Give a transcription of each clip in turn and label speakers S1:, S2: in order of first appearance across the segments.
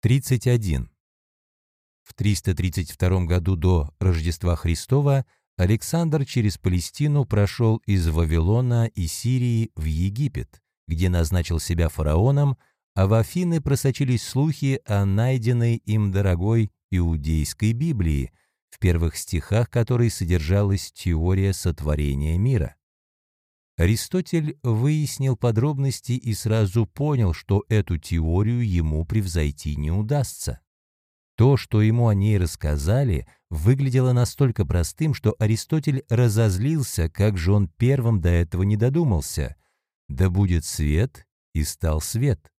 S1: 31. В 332 году до Рождества Христова Александр через Палестину прошел из Вавилона и Сирии в Египет, где назначил себя фараоном, а в Афины просочились слухи о найденной им дорогой иудейской Библии, в первых стихах которой содержалась теория сотворения мира. Аристотель выяснил подробности и сразу понял, что эту теорию ему превзойти не удастся. То, что ему о ней рассказали, выглядело настолько простым, что Аристотель разозлился, как же он первым до этого не додумался. «Да будет свет, и стал свет».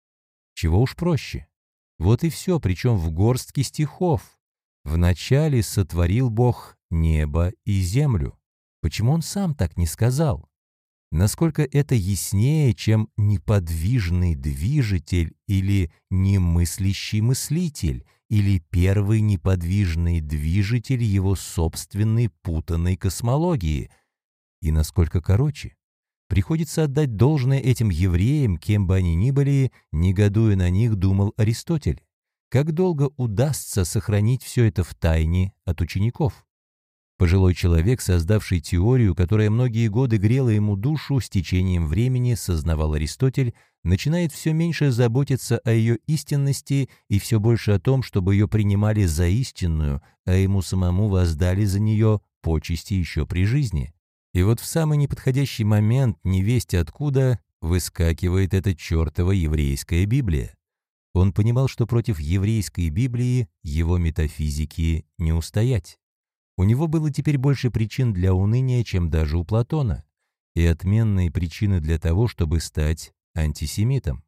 S1: Чего уж проще. Вот и все, причем в горстке стихов. «Вначале сотворил Бог небо и землю». Почему он сам так не сказал? Насколько это яснее, чем неподвижный движитель или немыслящий мыслитель, или первый неподвижный движитель его собственной путанной космологии, и насколько короче. Приходится отдать должное этим евреям, кем бы они ни были, негодуя на них, думал Аристотель. Как долго удастся сохранить все это в тайне от учеников? Пожилой человек, создавший теорию, которая многие годы грела ему душу, с течением времени, сознавал Аристотель, начинает все меньше заботиться о ее истинности и все больше о том, чтобы ее принимали за истинную, а ему самому воздали за нее почести еще при жизни. И вот в самый неподходящий момент, невесть откуда, выскакивает эта чертова еврейская Библия. Он понимал, что против еврейской Библии его метафизики не устоять. У него было теперь больше причин для уныния, чем даже у Платона, и отменные причины для того, чтобы стать антисемитом.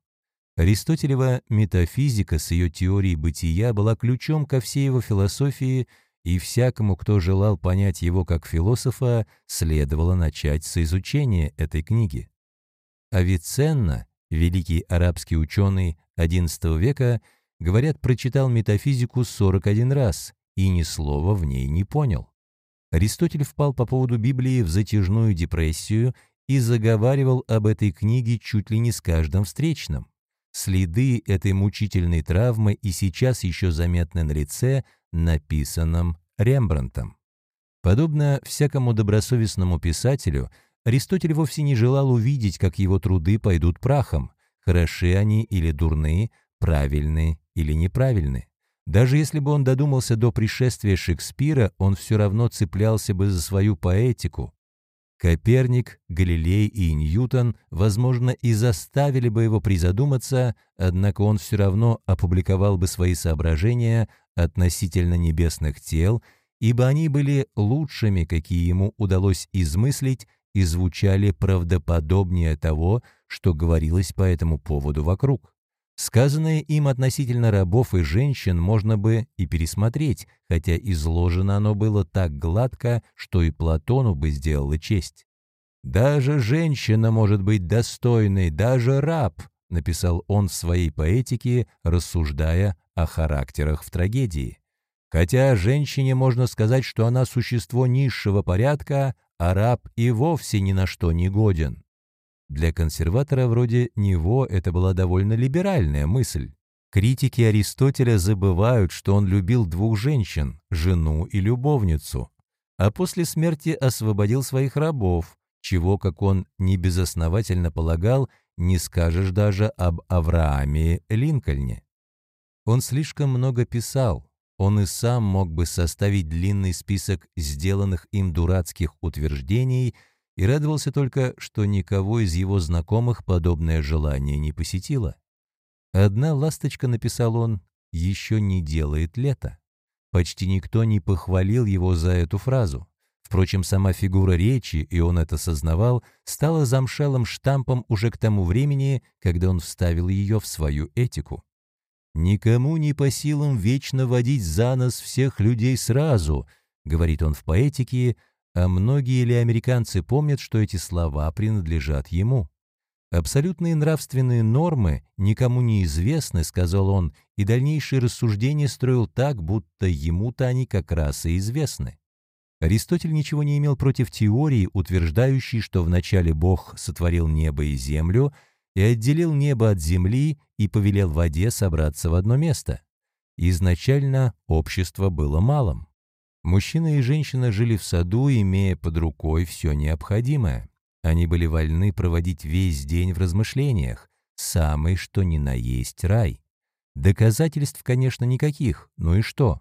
S1: Аристотелева метафизика с ее теорией бытия была ключом ко всей его философии, и всякому, кто желал понять его как философа, следовало начать с изучения этой книги. Авиценна, великий арабский ученый XI века, говорят, прочитал метафизику 41 раз, и ни слова в ней не понял. Аристотель впал по поводу Библии в затяжную депрессию и заговаривал об этой книге чуть ли не с каждым встречным. Следы этой мучительной травмы и сейчас еще заметны на лице, написанном Рембрандтом. Подобно всякому добросовестному писателю, Аристотель вовсе не желал увидеть, как его труды пойдут прахом, хороши они или дурны, правильны или неправильны. Даже если бы он додумался до пришествия Шекспира, он все равно цеплялся бы за свою поэтику. Коперник, Галилей и Ньютон, возможно, и заставили бы его призадуматься, однако он все равно опубликовал бы свои соображения относительно небесных тел, ибо они были лучшими, какие ему удалось измыслить, и звучали правдоподобнее того, что говорилось по этому поводу вокруг. Сказанное им относительно рабов и женщин можно бы и пересмотреть, хотя изложено оно было так гладко, что и Платону бы сделало честь. «Даже женщина может быть достойной, даже раб», написал он в своей поэтике, рассуждая о характерах в трагедии. Хотя женщине можно сказать, что она существо низшего порядка, а раб и вовсе ни на что не годен. Для консерватора вроде него это была довольно либеральная мысль. Критики Аристотеля забывают, что он любил двух женщин, жену и любовницу, а после смерти освободил своих рабов, чего, как он небезосновательно полагал, не скажешь даже об Аврааме Линкольне. Он слишком много писал, он и сам мог бы составить длинный список сделанных им дурацких утверждений – и радовался только, что никого из его знакомых подобное желание не посетило. Одна ласточка, написал он, еще не делает лето. Почти никто не похвалил его за эту фразу. Впрочем, сама фигура речи, и он это сознавал, стала замшелым штампом уже к тому времени, когда он вставил ее в свою этику. «Никому не по силам вечно водить за нос всех людей сразу», — говорит он в поэтике, а многие ли американцы помнят, что эти слова принадлежат ему? Абсолютные нравственные нормы никому не известны, сказал он, и дальнейшие рассуждения строил так, будто ему-то они как раз и известны. Аристотель ничего не имел против теории, утверждающей, что вначале Бог сотворил небо и землю и отделил небо от земли и повелел воде собраться в одно место. изначально общество было малым. Мужчина и женщина жили в саду, имея под рукой все необходимое. Они были вольны проводить весь день в размышлениях, самый что ни на есть рай. Доказательств, конечно, никаких, ну и что?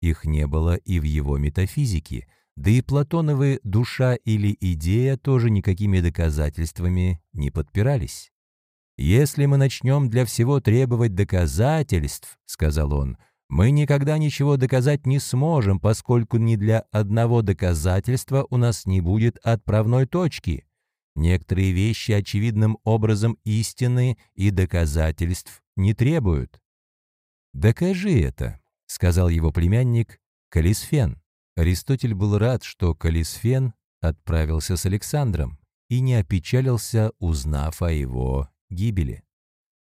S1: Их не было и в его метафизике, да и Платоновы душа или идея тоже никакими доказательствами не подпирались. «Если мы начнем для всего требовать доказательств, — сказал он, — мы никогда ничего доказать не сможем, поскольку ни для одного доказательства у нас не будет отправной точки. Некоторые вещи очевидным образом истины и доказательств не требуют. «Докажи это», — сказал его племянник Калисфен. Аристотель был рад, что Калисфен отправился с Александром и не опечалился, узнав о его гибели.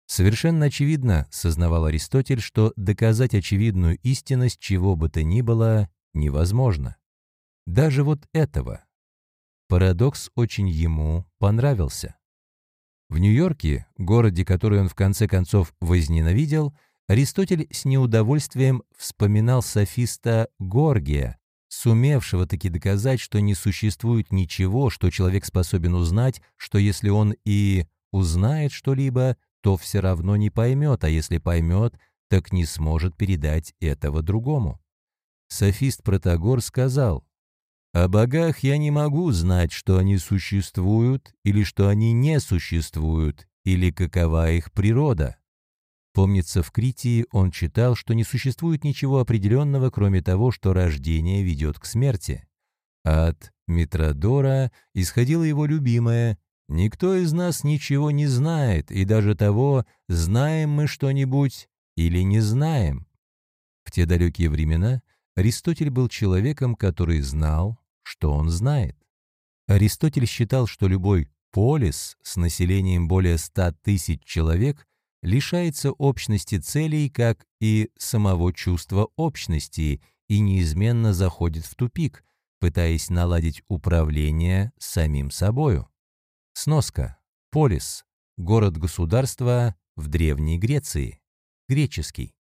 S1: Совершенно очевидно, сознавал Аристотель, что доказать очевидную истинность чего бы то ни было невозможно. Даже вот этого. Парадокс очень ему понравился. В Нью-Йорке, городе, который он в конце концов возненавидел, Аристотель с неудовольствием вспоминал софиста Горгия, сумевшего таки доказать, что не существует ничего, что человек способен узнать, что если он и узнает что-либо, то все равно не поймет, а если поймет, так не сможет передать этого другому. Софист Протагор сказал, «О богах я не могу знать, что они существуют или что они не существуют, или какова их природа. Помнится, в Критии он читал, что не существует ничего определенного, кроме того, что рождение ведет к смерти. От Митродора исходило его любимое «Никто из нас ничего не знает, и даже того, знаем мы что-нибудь или не знаем». В те далекие времена Аристотель был человеком, который знал, что он знает. Аристотель считал, что любой полис с населением более ста тысяч человек лишается общности целей, как и самого чувства общности, и неизменно заходит в тупик, пытаясь наладить управление самим собою. Сноска. Полис. Город-государство в Древней Греции. Греческий.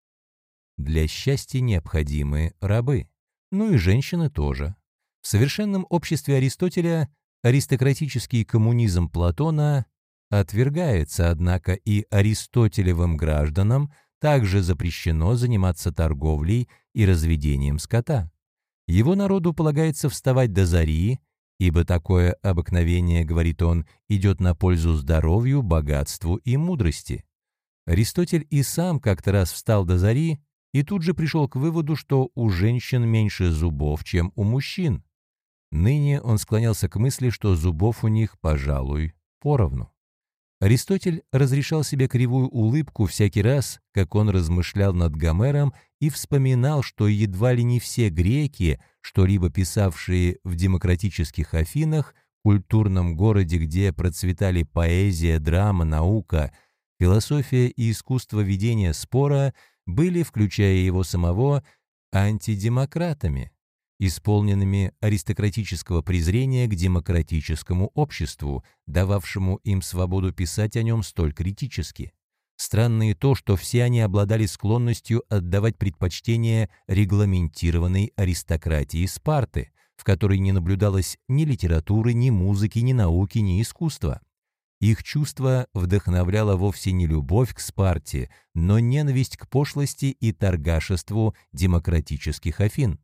S1: Для счастья необходимы рабы. Ну и женщины тоже. В совершенном обществе Аристотеля аристократический коммунизм Платона Отвергается, однако, и аристотелевым гражданам также запрещено заниматься торговлей и разведением скота. Его народу полагается вставать до зари, ибо такое обыкновение, говорит он, идет на пользу здоровью, богатству и мудрости. Аристотель и сам как-то раз встал до зари и тут же пришел к выводу, что у женщин меньше зубов, чем у мужчин. Ныне он склонялся к мысли, что зубов у них, пожалуй, поровну. Аристотель разрешал себе кривую улыбку всякий раз, как он размышлял над Гомером и вспоминал, что едва ли не все греки, что-либо писавшие в демократических Афинах, культурном городе, где процветали поэзия, драма, наука, философия и искусство ведения спора, были, включая его самого, антидемократами исполненными аристократического презрения к демократическому обществу, дававшему им свободу писать о нем столь критически. Странно и то, что все они обладали склонностью отдавать предпочтение регламентированной аристократии Спарты, в которой не наблюдалось ни литературы, ни музыки, ни науки, ни искусства. Их чувство вдохновляло вовсе не любовь к Спарте, но ненависть к пошлости и торгашеству демократических Афин.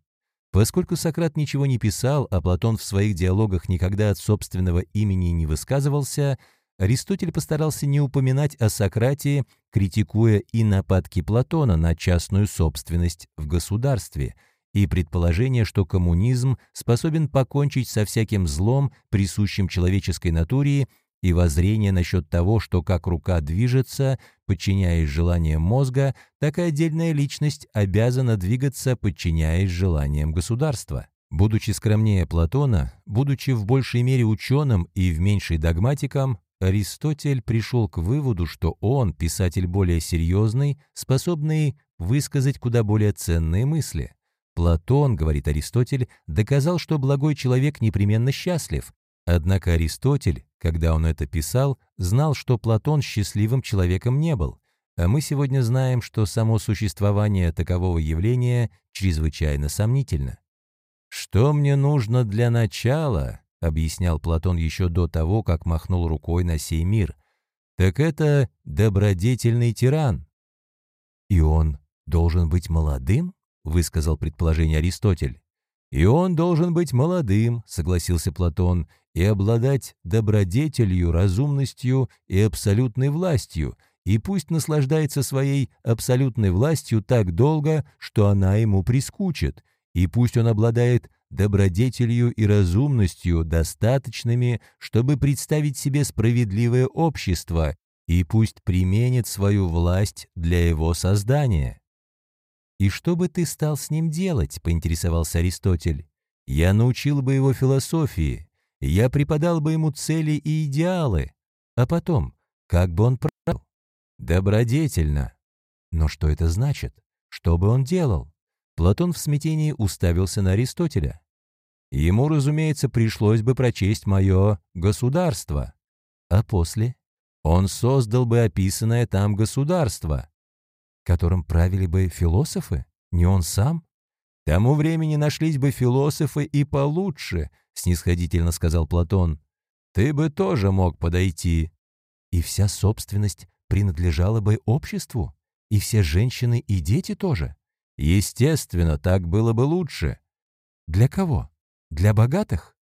S1: Поскольку Сократ ничего не писал, а Платон в своих диалогах никогда от собственного имени не высказывался, Аристотель постарался не упоминать о Сократе, критикуя и нападки Платона на частную собственность в государстве, и предположение, что коммунизм способен покончить со всяким злом, присущим человеческой натуре, и воззрение насчет того, что как рука движется, подчиняясь желаниям мозга, так и отдельная личность обязана двигаться, подчиняясь желаниям государства. Будучи скромнее Платона, будучи в большей мере ученым и в меньшей догматиком, Аристотель пришел к выводу, что он, писатель более серьезный, способный высказать куда более ценные мысли. Платон, говорит Аристотель, доказал, что благой человек непременно счастлив, Однако Аристотель, когда он это писал, знал, что Платон счастливым человеком не был. а мы сегодня знаем, что само существование такового явления чрезвычайно сомнительно. «Что мне нужно для начала?» — объяснял Платон еще до того, как махнул рукой на сей мир. «Так это добродетельный тиран». «И он должен быть молодым?» — высказал предположение Аристотель. «И он должен быть молодым», — согласился Платон, «и обладать добродетелью, разумностью и абсолютной властью, и пусть наслаждается своей абсолютной властью так долго, что она ему прискучит, и пусть он обладает добродетелью и разумностью достаточными, чтобы представить себе справедливое общество, и пусть применит свою власть для его создания». «И что бы ты стал с ним делать?» — поинтересовался Аристотель. «Я научил бы его философии, я преподал бы ему цели и идеалы. А потом, как бы он правил? Добродетельно. Но что это значит? Что бы он делал?» Платон в смятении уставился на Аристотеля. Ему, разумеется, пришлось бы прочесть мое «государство». А после? Он создал бы описанное там государство которым правили бы философы, не он сам? Тому времени нашлись бы философы и получше, снисходительно сказал Платон. Ты бы тоже мог подойти. И вся собственность принадлежала бы обществу, и все женщины и дети тоже. Естественно, так было бы лучше. Для кого? Для богатых?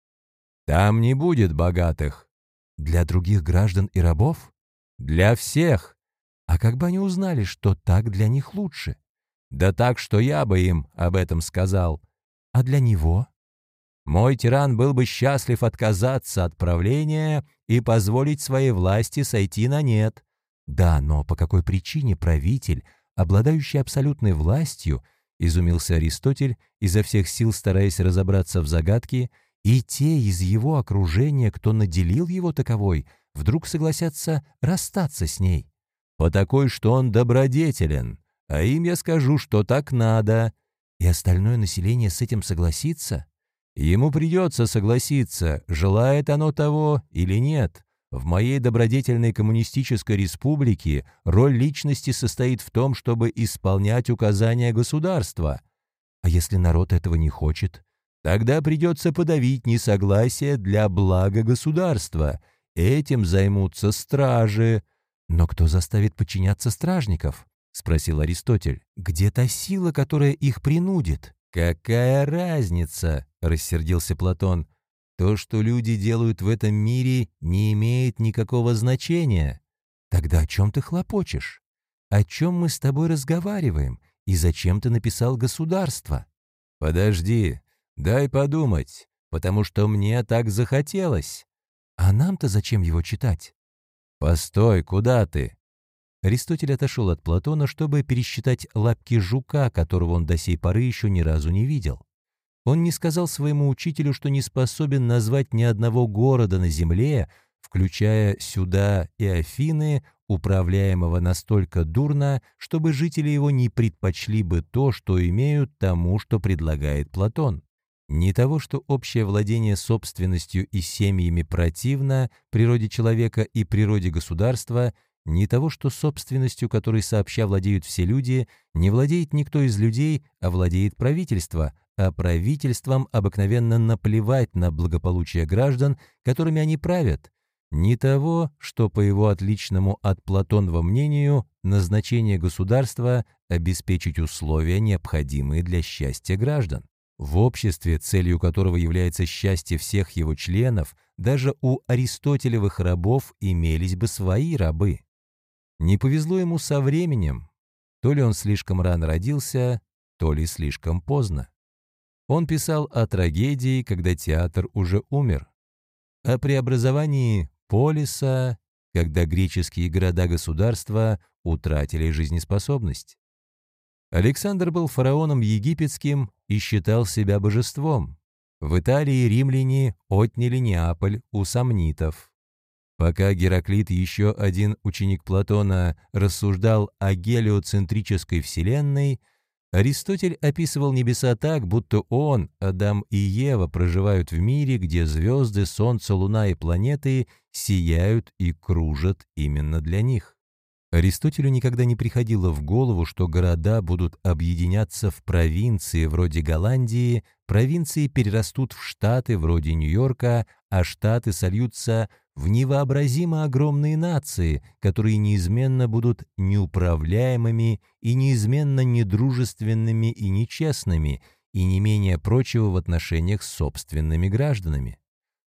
S1: Там не будет богатых. Для других граждан и рабов? Для всех. А как бы они узнали, что так для них лучше? Да так, что я бы им об этом сказал. А для него? Мой тиран был бы счастлив отказаться от правления и позволить своей власти сойти на нет. Да, но по какой причине правитель, обладающий абсолютной властью, изумился Аристотель, изо всех сил стараясь разобраться в загадке, и те из его окружения, кто наделил его таковой, вдруг согласятся расстаться с ней по такой, что он добродетелен, а им я скажу, что так надо, и остальное население с этим согласится? Ему придется согласиться, желает оно того или нет. В моей добродетельной коммунистической республике роль личности состоит в том, чтобы исполнять указания государства. А если народ этого не хочет? Тогда придется подавить несогласие для блага государства. Этим займутся стражи, «Но кто заставит подчиняться стражников?» — спросил Аристотель. «Где та сила, которая их принудит?» «Какая разница?» — рассердился Платон. «То, что люди делают в этом мире, не имеет никакого значения. Тогда о чем ты хлопочешь? О чем мы с тобой разговариваем? И зачем ты написал государство?» «Подожди, дай подумать, потому что мне так захотелось». «А нам-то зачем его читать?» «Постой, куда ты?» Аристотель отошел от Платона, чтобы пересчитать лапки жука, которого он до сей поры еще ни разу не видел. Он не сказал своему учителю, что не способен назвать ни одного города на земле, включая сюда и Афины, управляемого настолько дурно, чтобы жители его не предпочли бы то, что имеют тому, что предлагает Платон. Не того, что общее владение собственностью и семьями противно природе человека и природе государства, не того, что собственностью, которой сообща владеют все люди, не владеет никто из людей, а владеет правительство, а правительством обыкновенно наплевать на благополучие граждан, которыми они правят, не того, что, по его отличному от Платонова мнению, назначение государства – обеспечить условия, необходимые для счастья граждан. В обществе, целью которого является счастье всех его членов, даже у аристотелевых рабов имелись бы свои рабы. Не повезло ему со временем. То ли он слишком рано родился, то ли слишком поздно. Он писал о трагедии, когда театр уже умер, о преобразовании полиса, когда греческие города-государства утратили жизнеспособность. Александр был фараоном египетским и считал себя божеством. В Италии римляне отняли Неаполь у сомнитов. Пока Гераклит, еще один ученик Платона, рассуждал о гелиоцентрической вселенной, Аристотель описывал небеса так, будто он, Адам и Ева проживают в мире, где звезды, солнце, луна и планеты сияют и кружат именно для них. Аристотелю никогда не приходило в голову, что города будут объединяться в провинции вроде Голландии, провинции перерастут в штаты вроде Нью-Йорка, а штаты сольются в невообразимо огромные нации, которые неизменно будут неуправляемыми и неизменно недружественными и нечестными, и не менее прочего в отношениях с собственными гражданами.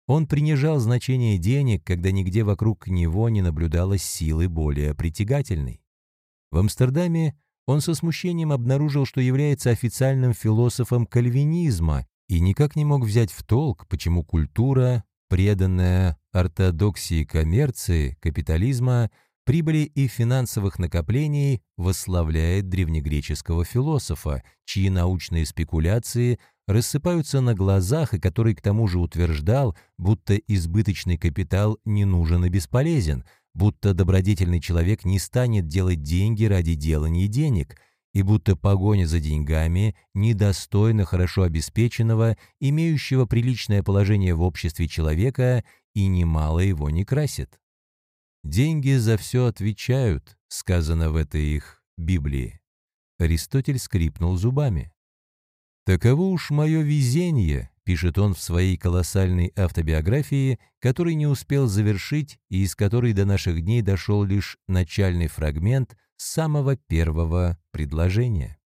S1: Он принижал значение денег, когда нигде вокруг него не наблюдалось силы более притягательной. В Амстердаме он со смущением обнаружил, что является официальным философом кальвинизма и никак не мог взять в толк, почему культура, преданная ортодоксии коммерции, капитализма, прибыли и финансовых накоплений, восславляет древнегреческого философа, чьи научные спекуляции – рассыпаются на глазах и который к тому же утверждал, будто избыточный капитал не нужен и бесполезен, будто добродетельный человек не станет делать деньги ради делания денег, и будто погоня за деньгами недостойна хорошо обеспеченного, имеющего приличное положение в обществе человека и немало его не красит. «Деньги за все отвечают», сказано в этой их Библии. Аристотель скрипнул зубами. «Таково уж мое везение», — пишет он в своей колоссальной автобиографии, который не успел завершить и из которой до наших дней дошел лишь начальный фрагмент самого первого предложения.